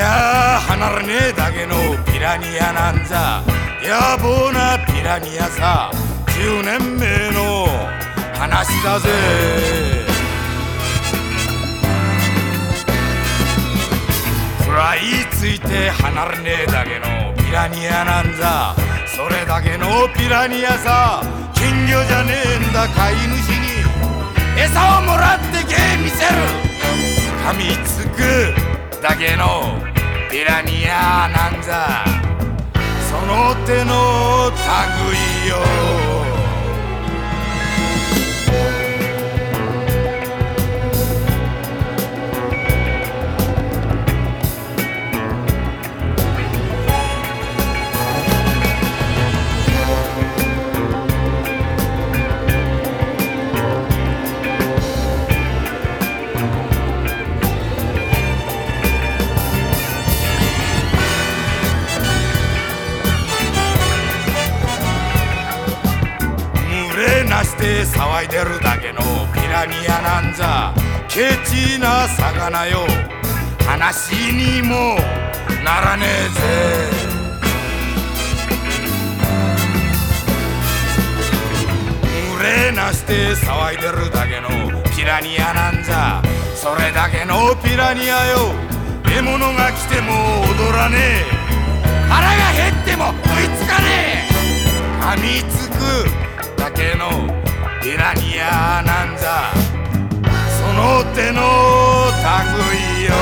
ゃ離れねえだけのピラニアなんざ。野望なピラニアさ。10年目の話だぜ。食らいついて離れねえだけのピラニアなんざ。それだけのピラニアさ。金魚じゃねえんだ飼い主に。餌をもらって芸見せる。噛みつくだけのピラニアなんざ。その手の類よ。なして騒いでるだけのピラニアなんざ。ケチな魚よ。話にもならねえぜ。群れなして騒いでるだけのピラニアなんざ。それだけのピラニアよ。獲物が来ても踊らねえ。腹が減っても追いつかねえ。噛みつく。だけのピラニアなんざその手の類よ。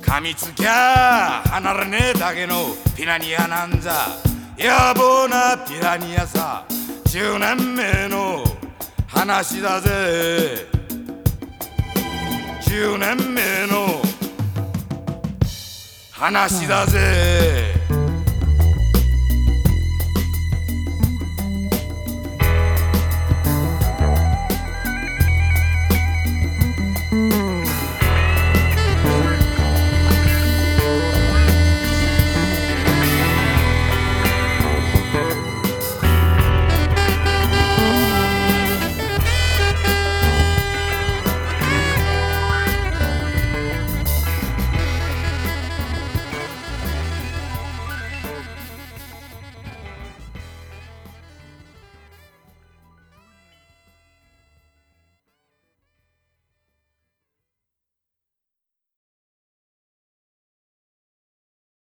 噛みつきゃ離れねえだけのピラニアなんざ野望なピラニアさ10年目の話だぜ。10年目の話だぜ。